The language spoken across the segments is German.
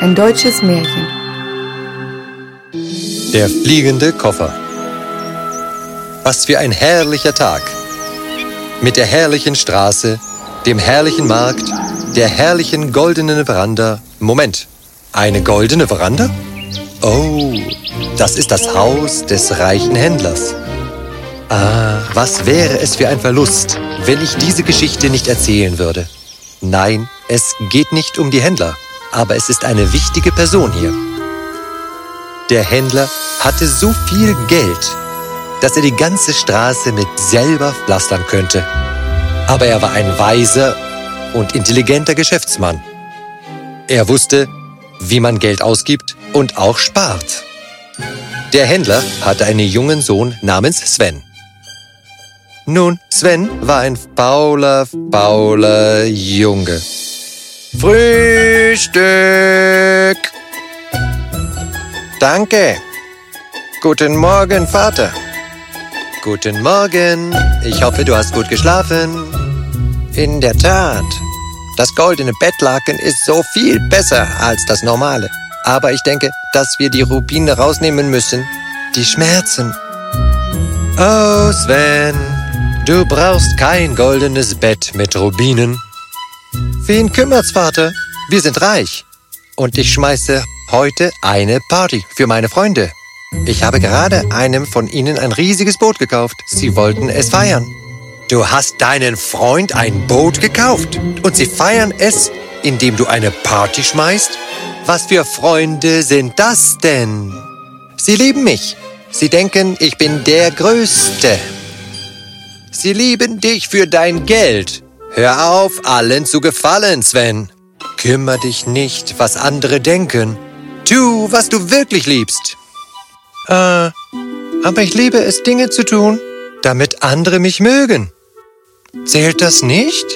Ein deutsches Märchen. Der fliegende Koffer. Was für ein herrlicher Tag. Mit der herrlichen Straße, dem herrlichen Markt, der herrlichen goldenen Veranda. Moment, eine goldene Veranda? Oh, das ist das Haus des reichen Händlers. Ah, was wäre es für ein Verlust, wenn ich diese Geschichte nicht erzählen würde. Nein, es geht nicht um die Händler, aber es ist eine wichtige Person hier. Der Händler hatte so viel Geld, dass er die ganze Straße mit selber pflastern könnte. Aber er war ein weiser und intelligenter Geschäftsmann. Er wusste, wie man Geld ausgibt und auch spart. Der Händler hatte einen jungen Sohn namens Sven. Nun, Sven war ein fauler, fauler Junge. Frühstück! Danke. Guten Morgen, Vater. Guten Morgen. Ich hoffe, du hast gut geschlafen. In der Tat. Das goldene Bettlaken ist so viel besser als das normale. Aber ich denke, dass wir die Rubine rausnehmen müssen. Die Schmerzen. Oh, Sven. Du brauchst kein goldenes Bett mit Rubinen. Wen kümmert's, Vater? Wir sind reich. Und ich schmeiße heute eine Party für meine Freunde. Ich habe gerade einem von ihnen ein riesiges Boot gekauft. Sie wollten es feiern. Du hast deinen Freund ein Boot gekauft und sie feiern es, indem du eine Party schmeißt? Was für Freunde sind das denn? Sie lieben mich. Sie denken, ich bin der Größte. Sie lieben dich für dein Geld. Hör auf, allen zu gefallen, Sven. Kümmer dich nicht, was andere denken. Tu, was du wirklich liebst. Äh, aber ich liebe es, Dinge zu tun, damit andere mich mögen. Zählt das nicht?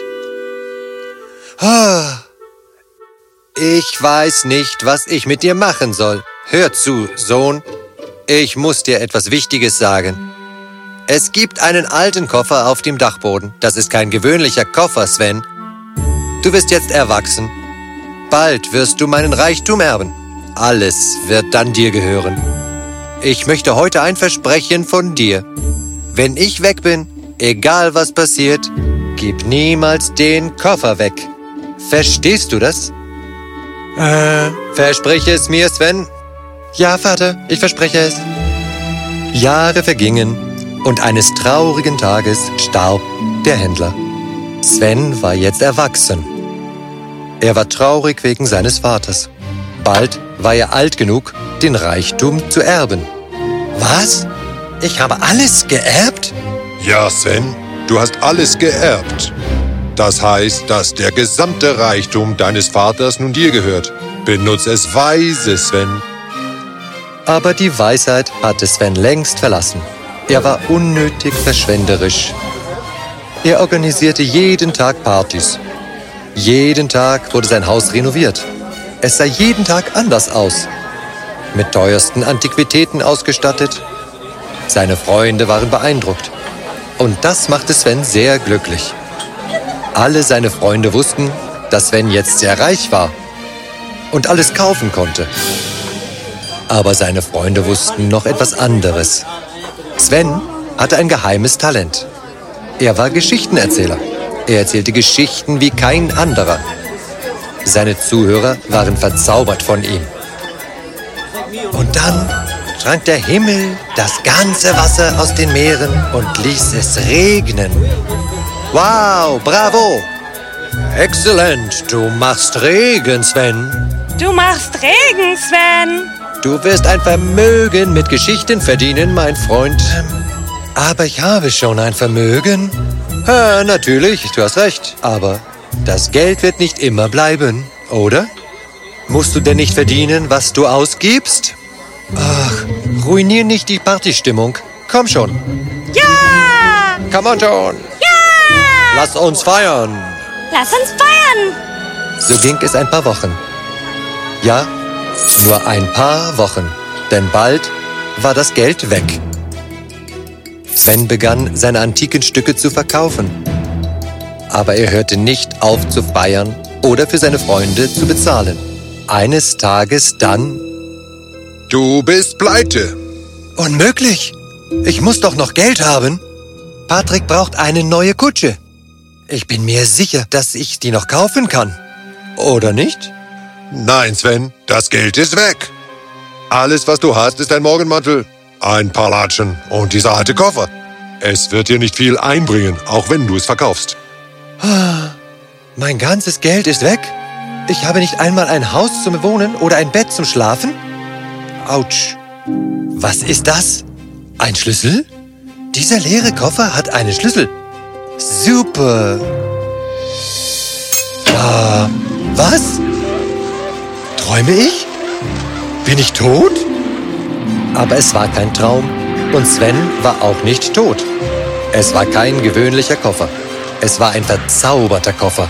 Ah, ich weiß nicht, was ich mit dir machen soll. Hör zu, Sohn. Ich muss dir etwas Wichtiges sagen. Es gibt einen alten Koffer auf dem Dachboden. Das ist kein gewöhnlicher Koffer, Sven. Du bist jetzt erwachsen. Bald wirst du meinen Reichtum erben. Alles wird dann dir gehören. Ich möchte heute ein Versprechen von dir. Wenn ich weg bin, egal was passiert, gib niemals den Koffer weg. Verstehst du das? Äh, versprich es mir, Sven. Ja, Vater, ich verspreche es. Jahre vergingen und eines traurigen Tages starb der Händler. Sven war jetzt erwachsen. Er war traurig wegen seines Vaters. Bald war er alt genug, den Reichtum zu erben. Was? Ich habe alles geerbt? Ja, Sven, du hast alles geerbt. Das heißt, dass der gesamte Reichtum deines Vaters nun dir gehört. Benutze es weise, Sven. Aber die Weisheit hatte Sven längst verlassen. Er war unnötig verschwenderisch. Er organisierte jeden Tag Partys. Jeden Tag wurde sein Haus renoviert. Es sah jeden Tag anders aus. Mit teuersten Antiquitäten ausgestattet. Seine Freunde waren beeindruckt. Und das machte Sven sehr glücklich. Alle seine Freunde wussten, dass Sven jetzt sehr reich war und alles kaufen konnte. Aber seine Freunde wussten noch etwas anderes. Sven hatte ein geheimes Talent. Er war Geschichtenerzähler. Er erzählte Geschichten wie kein anderer. Seine Zuhörer waren verzaubert von ihm. Und dann trank der Himmel das ganze Wasser aus den Meeren und ließ es regnen. Wow, bravo! Exzellent, du machst Regen, Sven. Du machst Regen, Sven. Du wirst ein Vermögen mit Geschichten verdienen, mein Freund. Aber ich habe schon ein Vermögen. Ja, natürlich, du hast recht. Aber das Geld wird nicht immer bleiben, oder? Musst du denn nicht verdienen, was du ausgibst? Ach, ruinier nicht die Partystimmung. Komm schon. Ja! Komm on schon. Ja! Lass uns feiern. Lass uns feiern. So ging es ein paar Wochen. Ja, nur ein paar Wochen, denn bald war das Geld weg. Sven begann, seine antiken Stücke zu verkaufen. Aber er hörte nicht auf zu feiern oder für seine Freunde zu bezahlen. eines Tages dann... Du bist pleite. Unmöglich! Ich muss doch noch Geld haben. Patrick braucht eine neue Kutsche. Ich bin mir sicher, dass ich die noch kaufen kann. Oder nicht? Nein, Sven, das Geld ist weg. Alles, was du hast, ist ein Morgenmantel, ein paar Latschen und dieser alte Koffer. Es wird dir nicht viel einbringen, auch wenn du es verkaufst. Mein ganzes Geld ist weg. Ich habe nicht einmal ein Haus zum Wohnen oder ein Bett zum Schlafen. Autsch. Was ist das? Ein Schlüssel? Dieser leere Koffer hat einen Schlüssel. Super. Ah, was? Träume ich? Bin ich tot? Aber es war kein Traum und Sven war auch nicht tot. Es war kein gewöhnlicher Koffer. Es war ein verzauberter Koffer.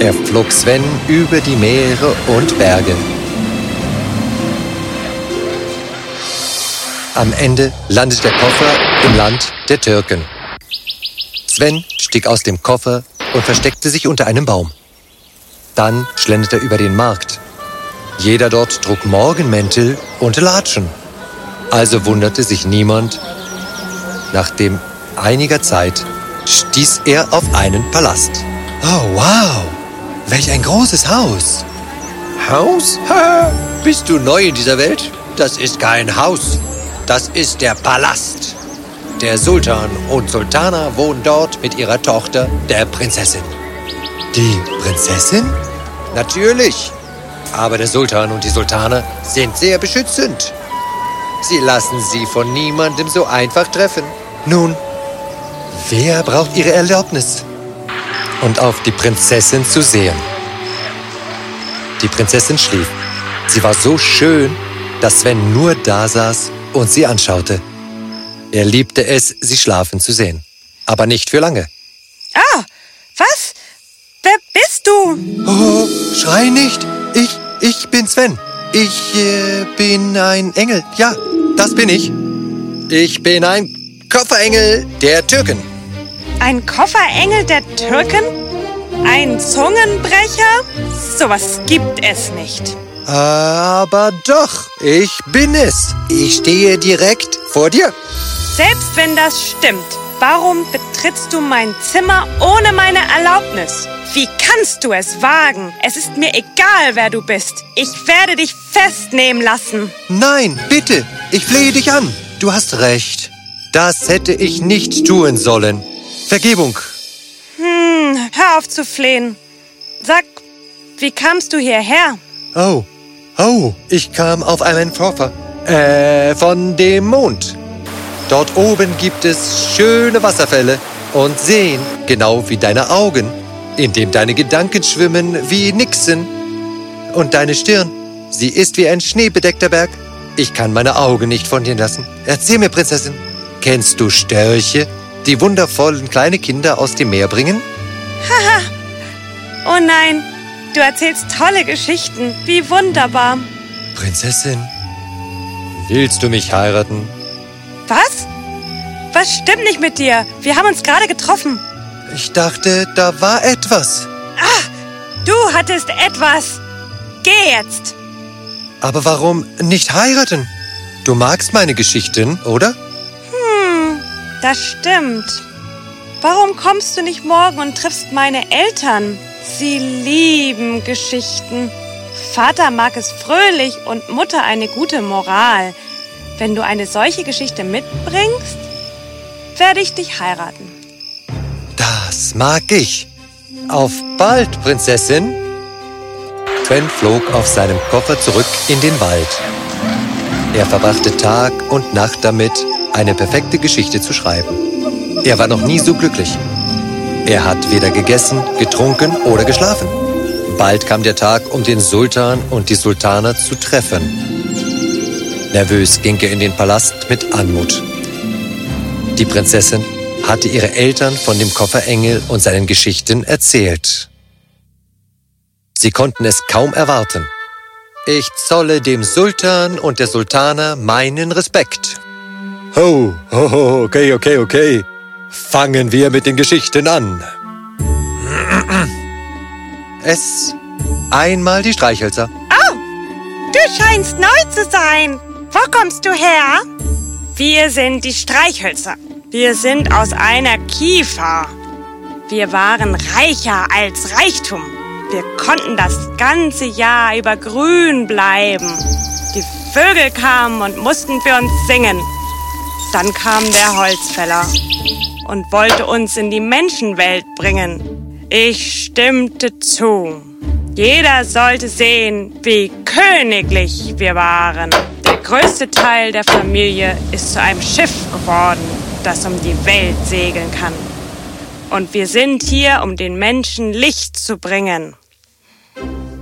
Er flog Sven über die Meere und Berge. Am Ende landete der Koffer im Land der Türken. Sven stieg aus dem Koffer und versteckte sich unter einem Baum. Dann schlenderte er über den Markt. Jeder dort trug Morgenmäntel und Latschen. Also wunderte sich niemand. Nachdem einiger Zeit stieß er auf einen Palast. Oh, wow! Welch ein großes Haus! Haus? Ha, bist du neu in dieser Welt? Das ist kein Haus. Das ist der Palast. Der Sultan und Sultana wohnen dort mit ihrer Tochter, der Prinzessin. Die Prinzessin? Natürlich. Aber der Sultan und die Sultane sind sehr beschützend. Sie lassen sie von niemandem so einfach treffen. Nun, wer braucht ihre Erlaubnis? Und auf die Prinzessin zu sehen. Die Prinzessin schlief. Sie war so schön, dass Sven nur da saß und sie anschaute. Er liebte es, sie schlafen zu sehen. Aber nicht für lange. Ah, was? Oh, schrei nicht. Ich, ich bin Sven. Ich äh, bin ein Engel. Ja, das bin ich. Ich bin ein Kofferengel der Türken. Ein Kofferengel der Türken? Ein Zungenbrecher? Sowas gibt es nicht. Aber doch, ich bin es. Ich stehe direkt vor dir. Selbst wenn das stimmt, warum betrittst du mein Zimmer ohne meine Erlaubnis? Wie kannst du es wagen? Es ist mir egal, wer du bist. Ich werde dich festnehmen lassen. Nein, bitte, ich flehe dich an. Du hast recht. Das hätte ich nicht tun sollen. Vergebung. Hm, hör auf zu flehen. Sag, wie kamst du hierher? Oh, oh, ich kam auf einen Koffer. Äh, von dem Mond. Dort oben gibt es schöne Wasserfälle und Seen, genau wie deine Augen, in dem deine Gedanken schwimmen wie Nixen. Und deine Stirn, sie ist wie ein schneebedeckter Berg. Ich kann meine Augen nicht von dir lassen. Erzähl mir, Prinzessin, kennst du Störche, die wundervollen kleine Kinder aus dem Meer bringen? Oh nein, du erzählst tolle Geschichten. Wie wunderbar. Prinzessin, willst du mich heiraten? Was? Was stimmt nicht mit dir? Wir haben uns gerade getroffen. Ich dachte, da war etwas. Du hattest etwas. Geh jetzt. Aber warum nicht heiraten? Du magst meine Geschichten, oder? Hm, das stimmt. Warum kommst du nicht morgen und triffst meine Eltern? Sie lieben Geschichten. Vater mag es fröhlich und Mutter eine gute Moral. Wenn du eine solche Geschichte mitbringst, werde ich dich heiraten. Das mag ich. Auf bald, Prinzessin. Sven flog auf seinem Koffer zurück in den Wald. Er verbrachte Tag und Nacht damit, eine perfekte Geschichte zu schreiben. Er war noch nie so glücklich. Er hat weder gegessen, getrunken oder geschlafen. Bald kam der Tag, um den Sultan und die Sultana zu treffen. Nervös ging er in den Palast mit Anmut. Die Prinzessin hatte ihre Eltern von dem Kofferengel und seinen Geschichten erzählt. Sie konnten es kaum erwarten. Ich zolle dem Sultan und der Sultana meinen Respekt. Ho, ho, ho, okay, okay, okay. Fangen wir mit den Geschichten an. Es Einmal die Streichhölzer. Oh, du scheinst neu zu sein. Wo kommst du her? Wir sind die Streichhölzer. Wir sind aus einer Kiefer. Wir waren reicher als Reichtum. Wir konnten das ganze Jahr über grün bleiben. Die Vögel kamen und mussten für uns singen. Dann kam der Holzfäller und wollte uns in die Menschenwelt bringen. Ich stimmte zu. Jeder sollte sehen, wie königlich wir waren. Der größte Teil der Familie ist zu einem Schiff geworden, das um die Welt segeln kann. Und wir sind hier, um den Menschen Licht zu bringen.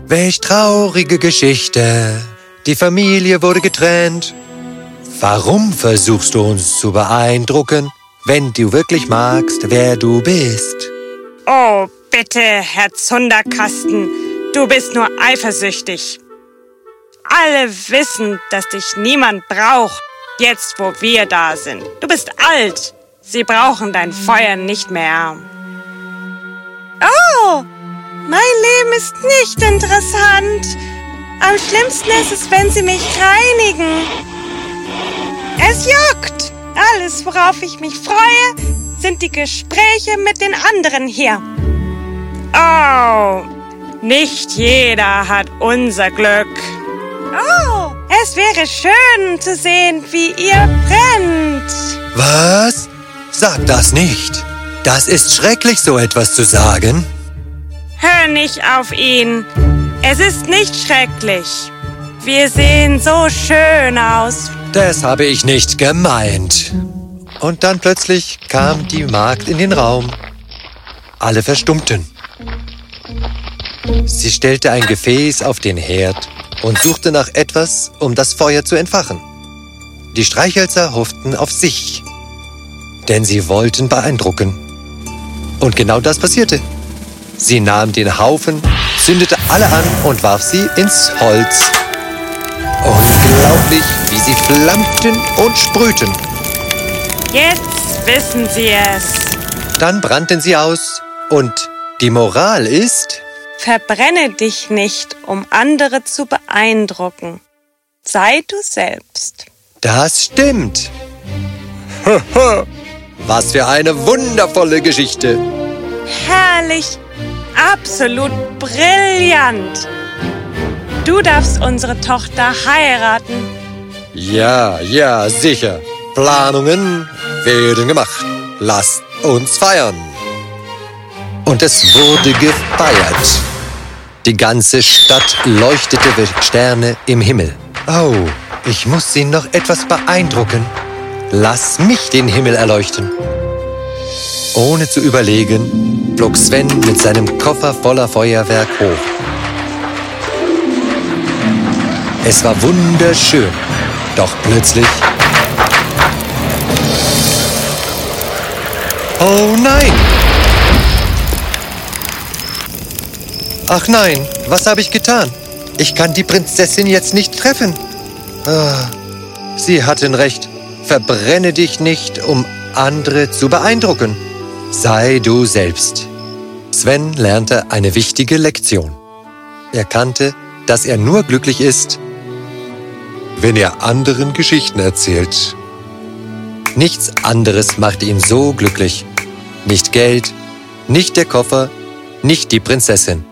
Welch traurige Geschichte. Die Familie wurde getrennt. Warum versuchst du uns zu beeindrucken, wenn du wirklich magst, wer du bist? Oh, bitte, Herr Zunderkasten, du bist nur eifersüchtig. Alle wissen, dass dich niemand braucht, jetzt wo wir da sind. Du bist alt. Sie brauchen dein Feuer nicht mehr. Oh, mein Leben ist nicht interessant. Am schlimmsten ist es, wenn sie mich reinigen. Es juckt. Alles, worauf ich mich freue, sind die Gespräche mit den anderen hier. Oh, nicht jeder hat unser Glück. Oh, es wäre schön zu sehen, wie ihr brennt. Was? Sag das nicht. Das ist schrecklich, so etwas zu sagen. Hör nicht auf ihn. Es ist nicht schrecklich. Wir sehen so schön aus. Das habe ich nicht gemeint. Und dann plötzlich kam die Magd in den Raum. Alle verstummten. Sie stellte ein Gefäß auf den Herd und suchte nach etwas, um das Feuer zu entfachen. Die Streichhölzer hofften auf sich, denn sie wollten beeindrucken. Und genau das passierte. Sie nahm den Haufen, zündete alle an und warf sie ins Holz. Unglaublich, wie sie flammten und sprühten. Jetzt wissen sie es. Dann brannten sie aus. Und die Moral ist, Verbrenne dich nicht, um andere zu beeindrucken. Sei du selbst. das stimmt. Was für eine wundervolle Geschichte. Herrlich, absolut brillant. Du darfst unsere Tochter heiraten. Ja, ja, sicher. Planungen werden gemacht. Lasst uns feiern. Und es wurde gefeiert. Die ganze Stadt leuchtete wie Sterne im Himmel. Oh, ich muss sie noch etwas beeindrucken. Lass mich den Himmel erleuchten. Ohne zu überlegen, flog Sven mit seinem Koffer voller Feuerwerk hoch. Es war wunderschön, doch plötzlich... Ach nein, was habe ich getan? Ich kann die Prinzessin jetzt nicht treffen. Ah, sie hatten recht. Verbrenne dich nicht, um andere zu beeindrucken. Sei du selbst. Sven lernte eine wichtige Lektion. Er kannte, dass er nur glücklich ist, Wenn er anderen Geschichten erzählt, Nichts anderes macht ihn so glücklich. Nicht Geld, nicht der Koffer, nicht die Prinzessin.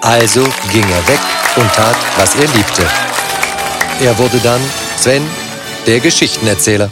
Also ging er weg und tat, was er liebte. Er wurde dann Sven, der Geschichtenerzähler.